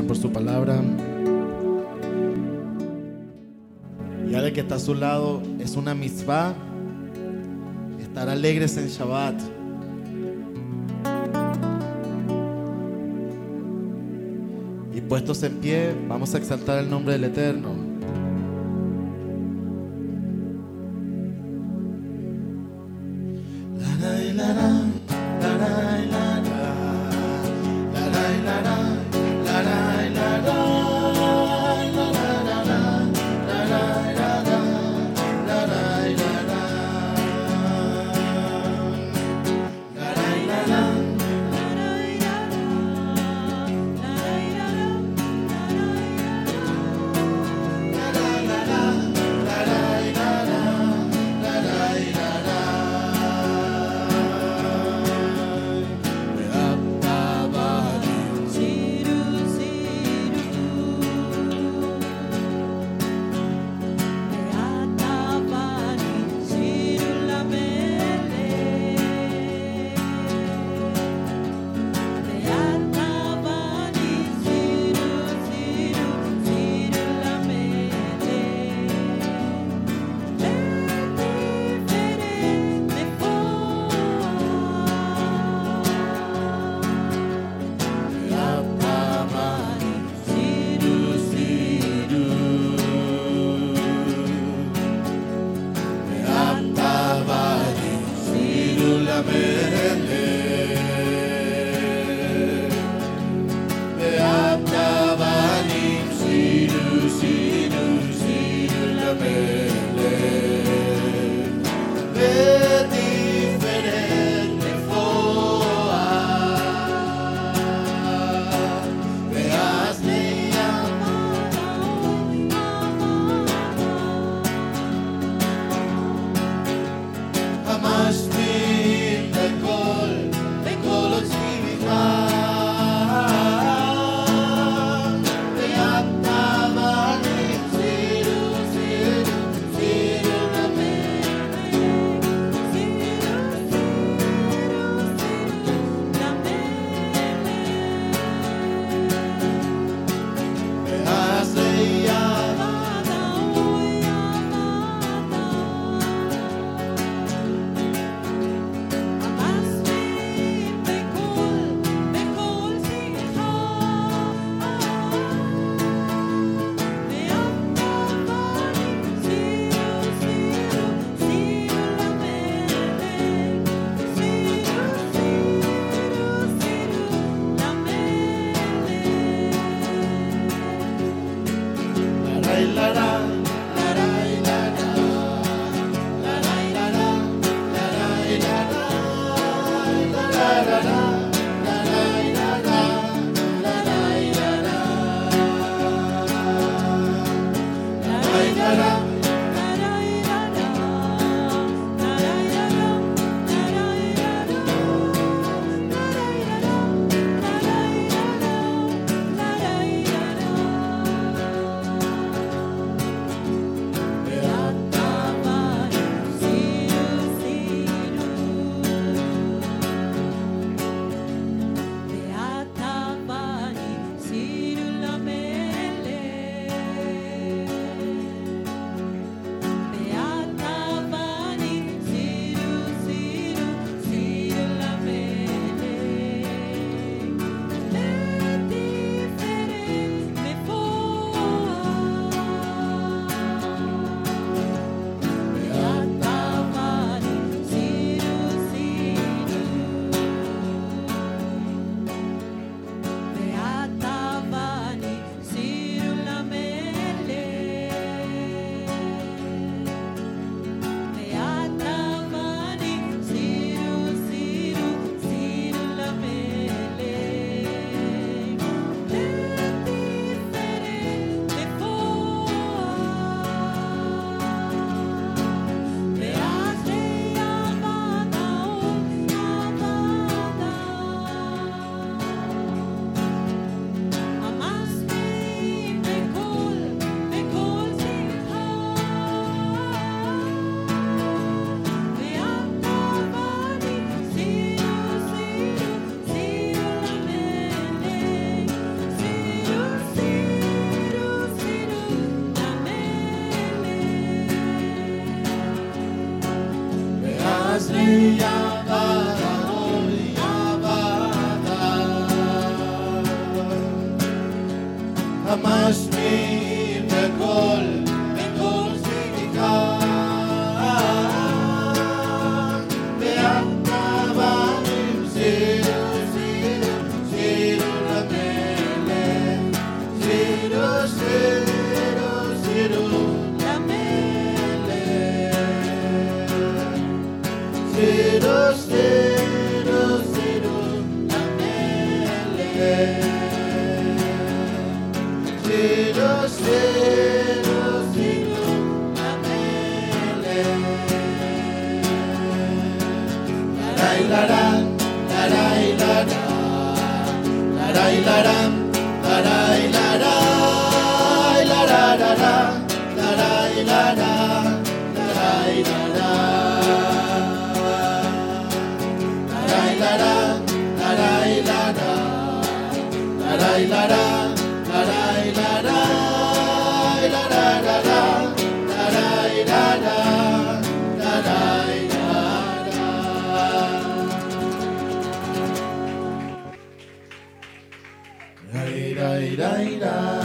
Por su palabra. Y al que está a su lado es una misbah. Estar alegres en Shabbat. Y puestos en pie, vamos a exaltar el nombre del Eterno. die.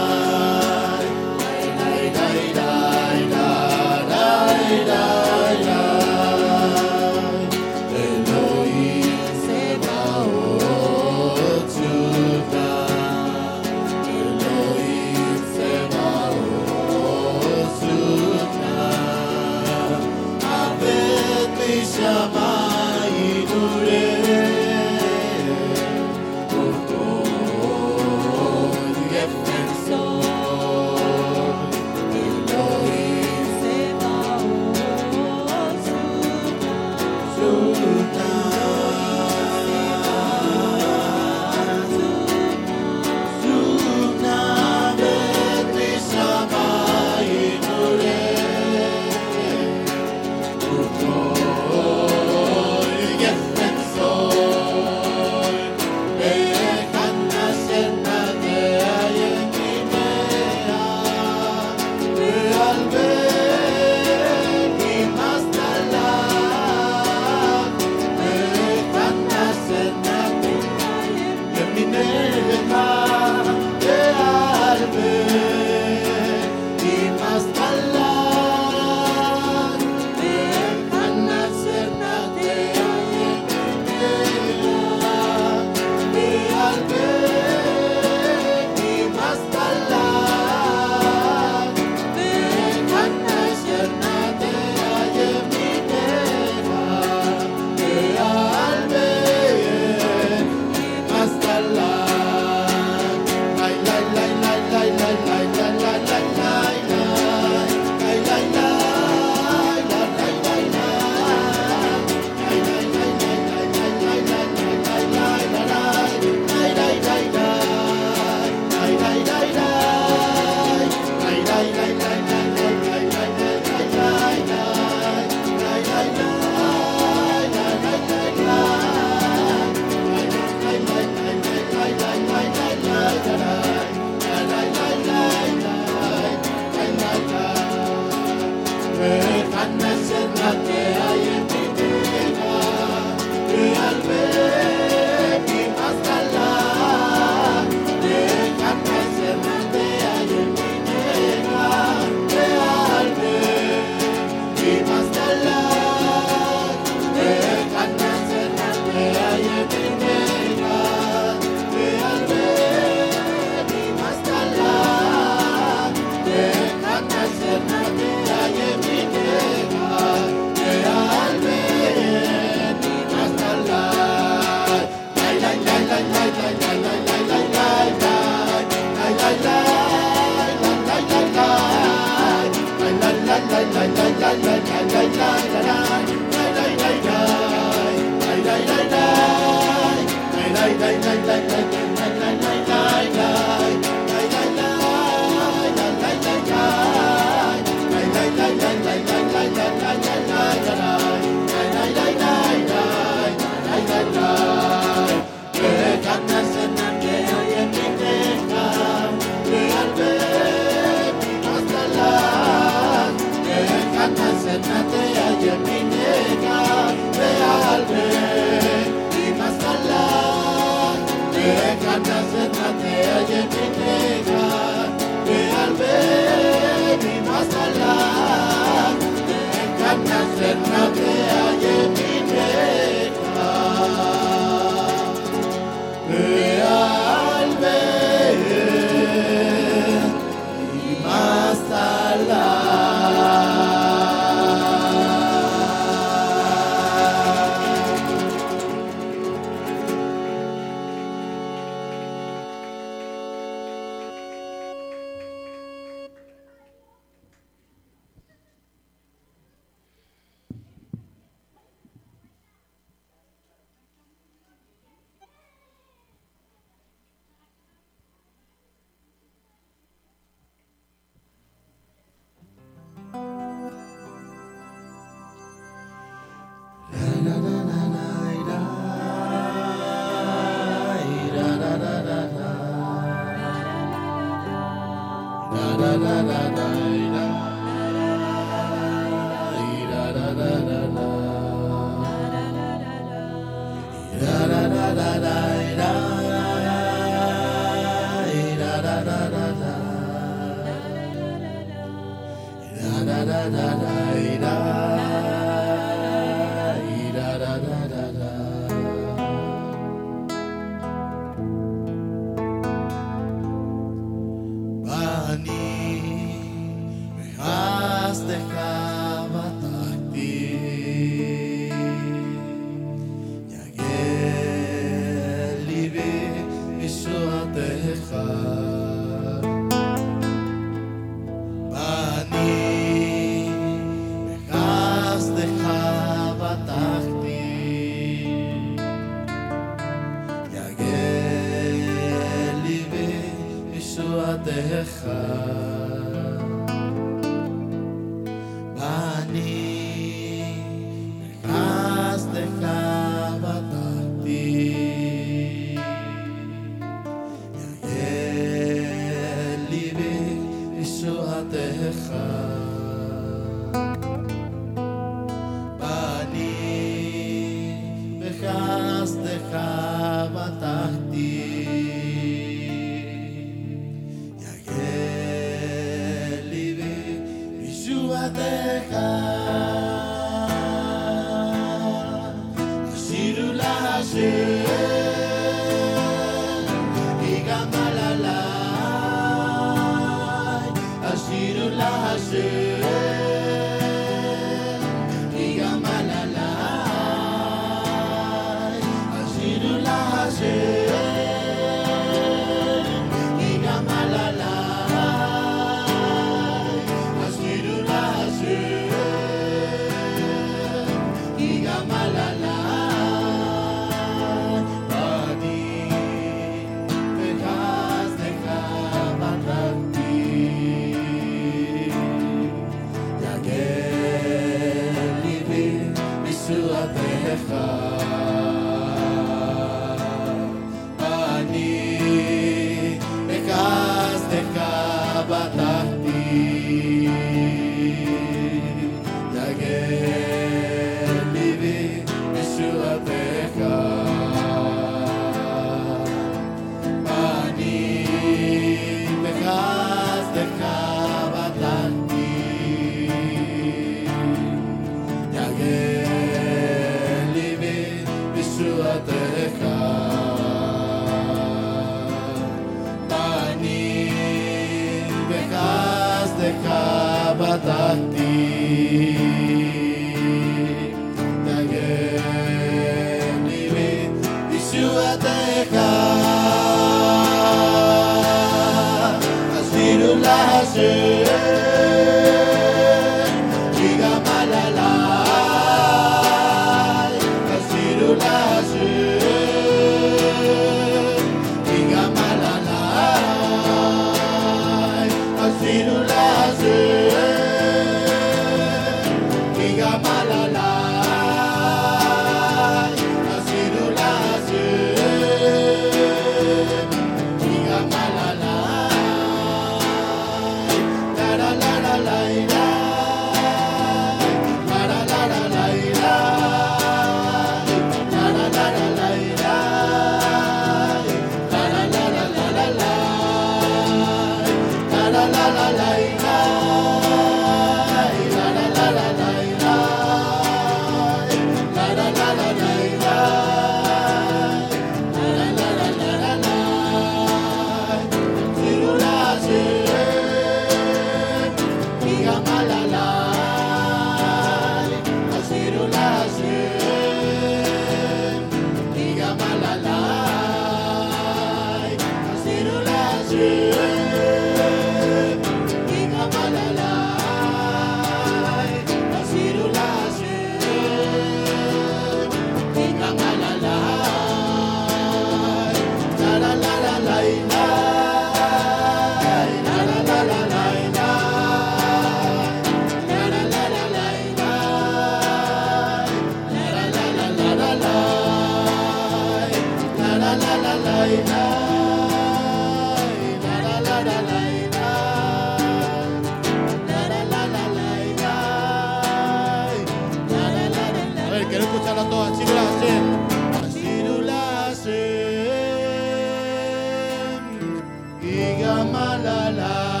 La la la.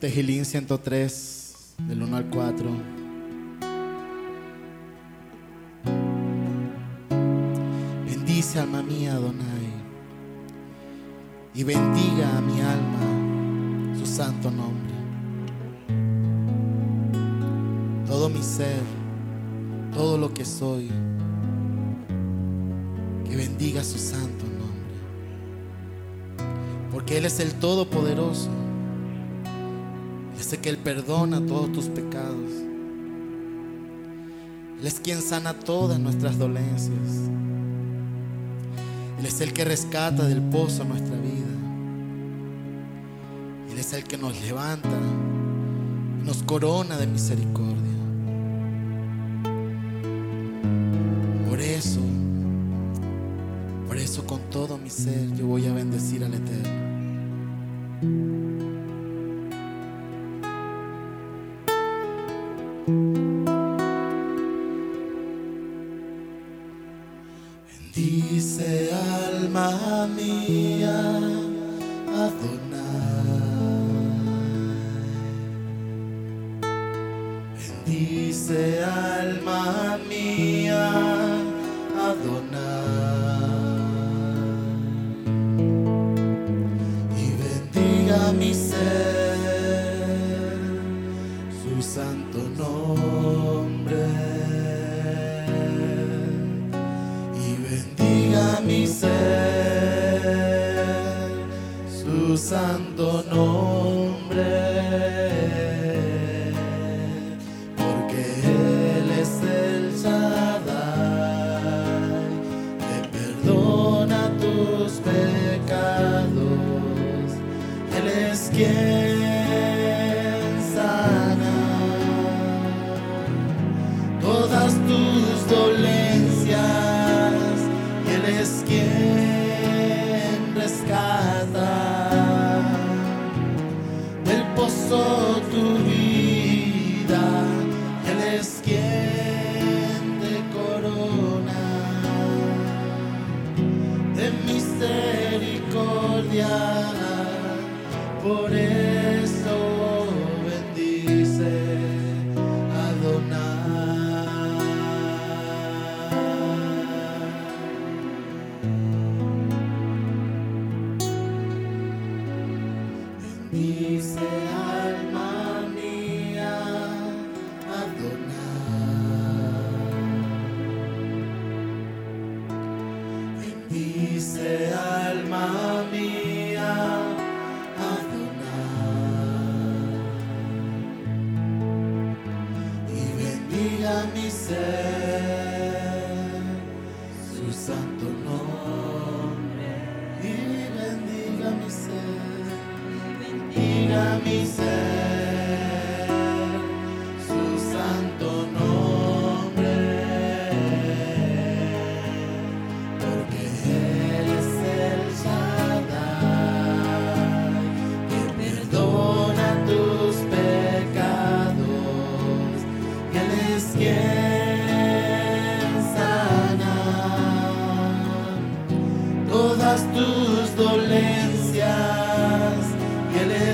Tejilín 103, del 1 al 4. Bendice alma mía, Adonai, y bendiga a mi alma su santo nombre. Todo mi ser, todo lo que soy, que bendiga su santo nombre. Porque Él es el Todopoderoso. Sé que Él perdona todos tus pecados. Él es quien sana todas nuestras dolencias. Él es el que rescata del pozo nuestra vida. Él es el que nos levanta y nos corona de misericordia. Por eso, por eso con todo mi ser yo voy a bendecir al Eterno. Alma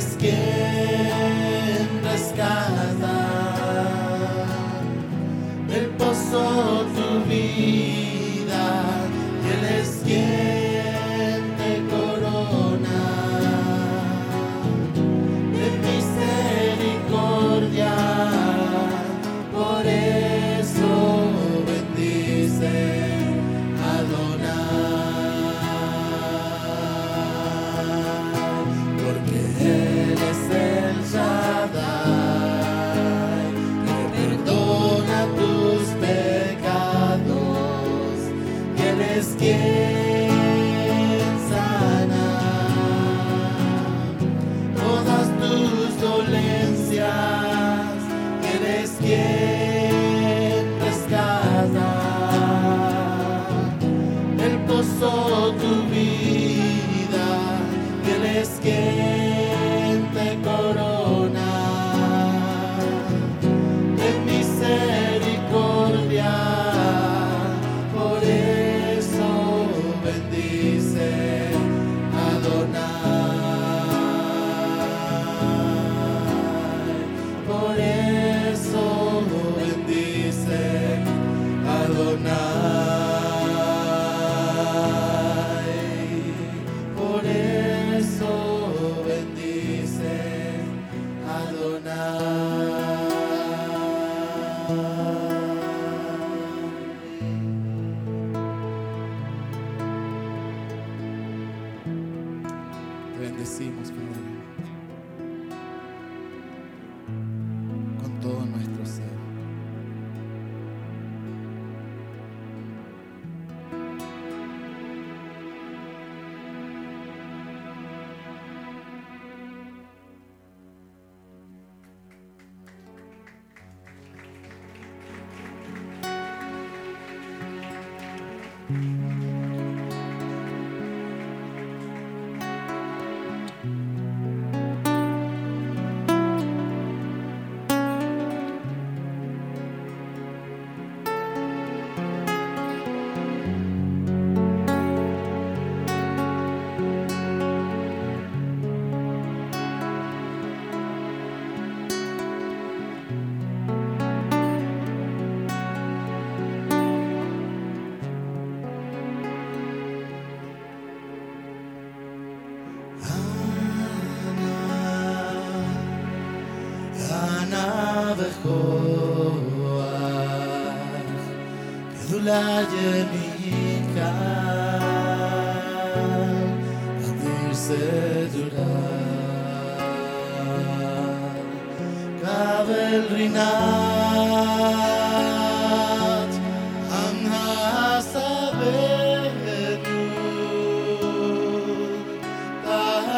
dolencias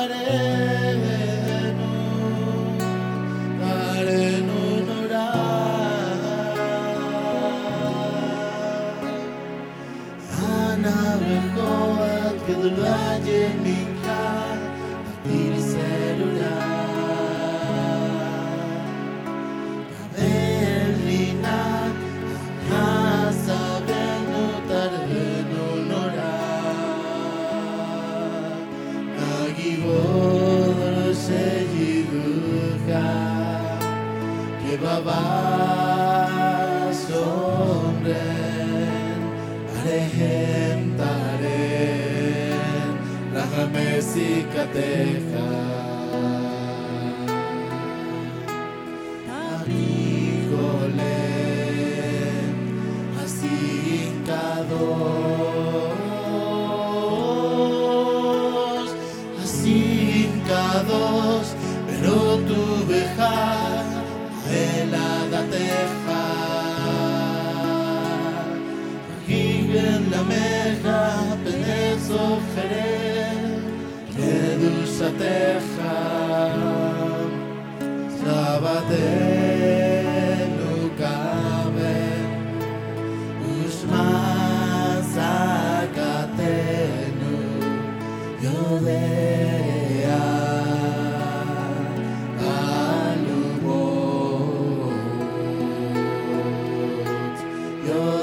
Hare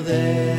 there.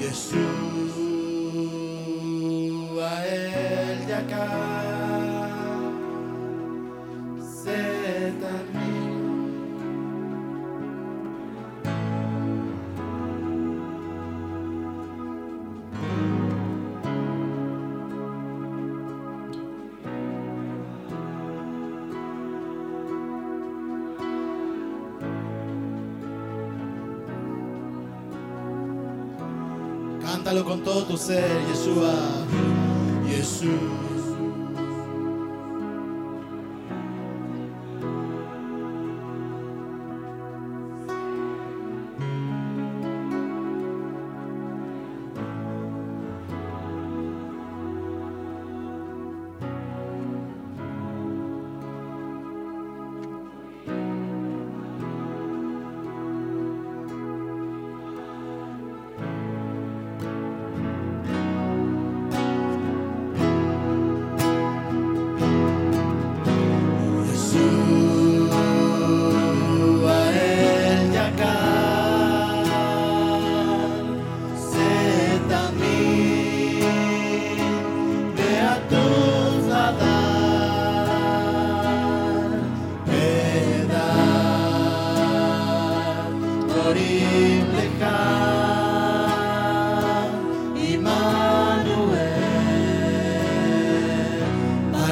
Yeshua. Yeshua, el de acá. Cántalo con todo tu ser, Yeshua. Jesús.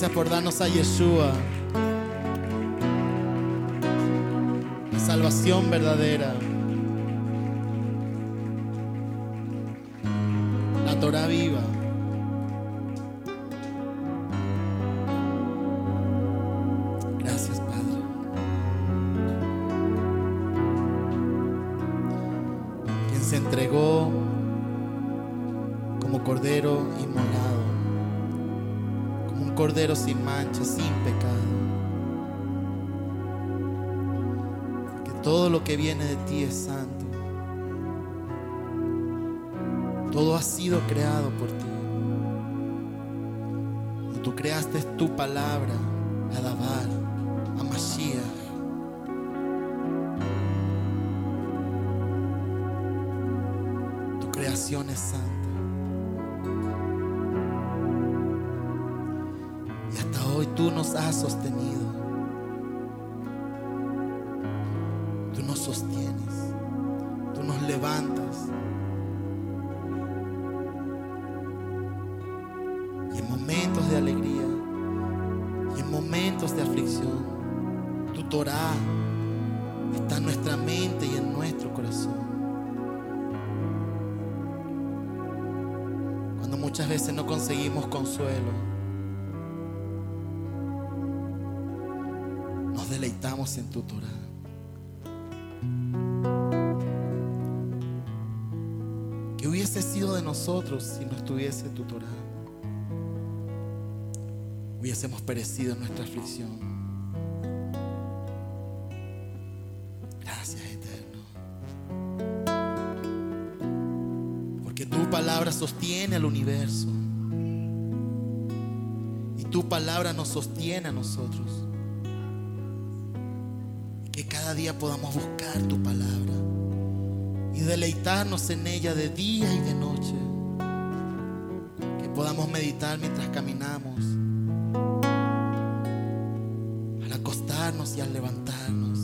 Gracias por darnos a Yeshua. La salvación verdadera. Sin pecado. Que todo lo que viene de ti es santo. Todo ha sido creado por ti. Y tú creaste tu palabra, a Dabar, a Mashiach. Creación es santa. Tú nos has sostenido. Tú nos sostienes. Tú nos levantas. Y en momentos de alegría y en momentos de aflicción, tu Torah está en nuestra mente y en nuestro corazón. Cuando muchas veces no conseguimos consuelo, nos deleitamos en tu Torah. ¿Qué hubiese sido de nosotros si no estuviese tu Torah? Hubiésemos perecido en nuestra aflicción. Gracias, Eterno. Porque tu palabra sostiene al universo. Y tu palabra nos sostiene a nosotros. Podamos buscar tu palabra y deleitarnos en ella de día y de noche. Que podamos meditar mientras caminamos, al acostarnos y al levantarnos.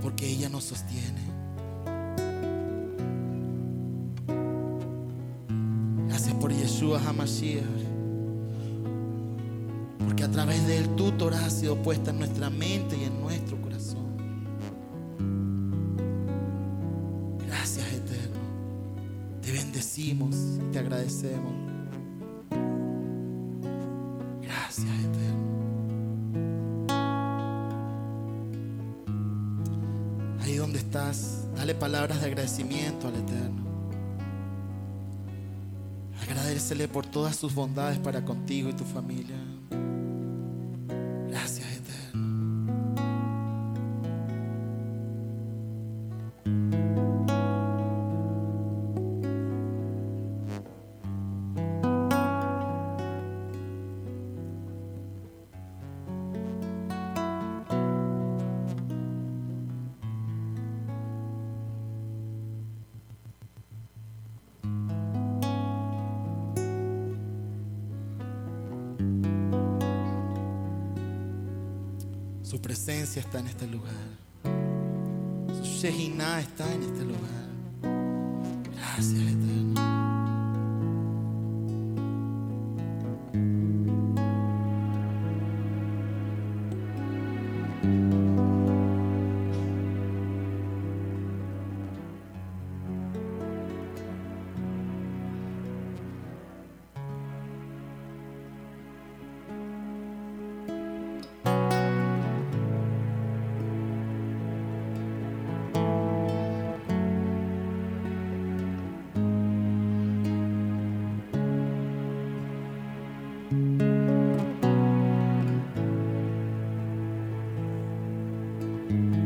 Porque ella nos sostiene. Gracias por Yeshua HaMashiach. Ha sido puesta en nuestra mente y en nuestro corazón. Gracias, Eterno. Te bendecimos y te agradecemos. Gracias, Eterno. Ahí donde estás, dale palabras de agradecimiento al Eterno. Agradecele por todas sus bondades para contigo y tu familia. Mm-hmm.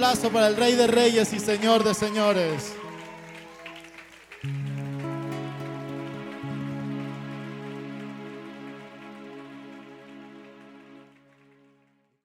Aplauso para el Rey de Reyes y Señor de Señores.